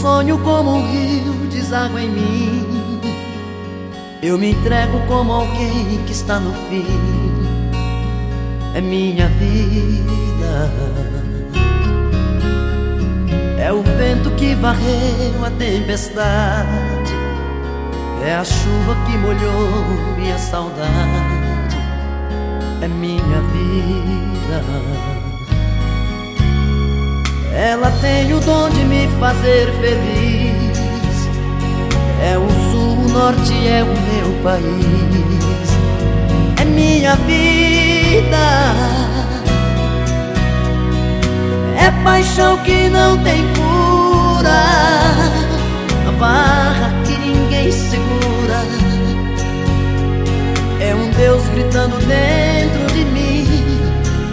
sonho como um rio deságua em mim. Eu me entrego como alguém que está no fim. É minha vida. É o vento que varreu a tempestade. É a chuva que molhou minha saudade. É minha vida. Ela tem o dom de me fazer feliz. É o sul, o norte, é o meu país. É minha vida. É paixão que não tem cura. A barra que ninguém segura. É um Deus gritando dentro de mim.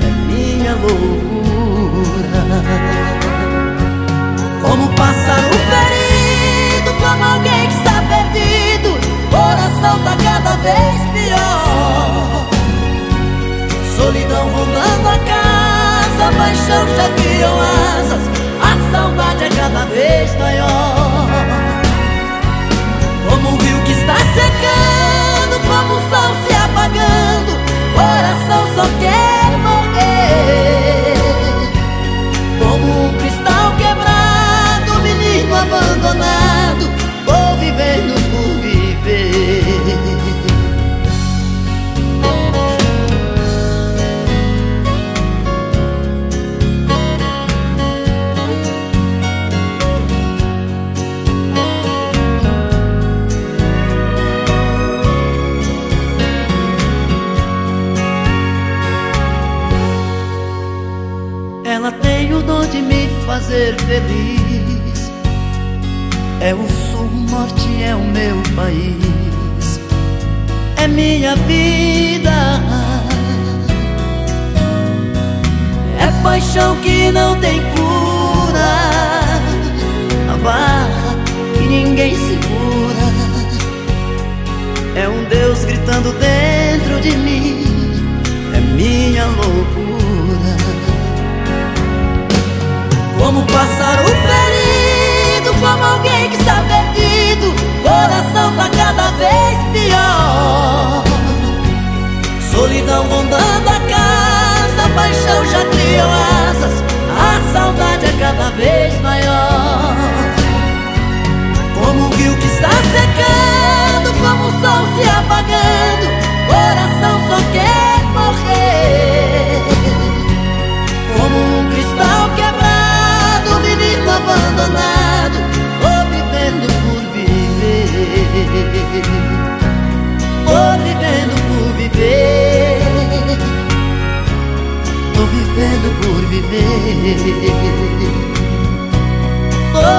É minha loucura. Vez pior. Solidão rondando a casa, paixão já criou asas. A saudade é cada vez maior fazer feliz. É o sul, o norte, é o meu país. É minha vida. É paixão que não tem cura. A barra que ninguém segura. É um Deus gritando dentro de mim Como passar o feliz como alguém que está perdido Coração tá cada vez pior. Solidão rondando a casa Paixão já criou asas A saudade é cada vez maior Tô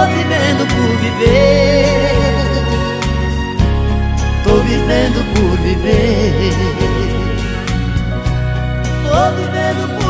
vivendo por viver. Tô vivendo por viver. Tô vivendo por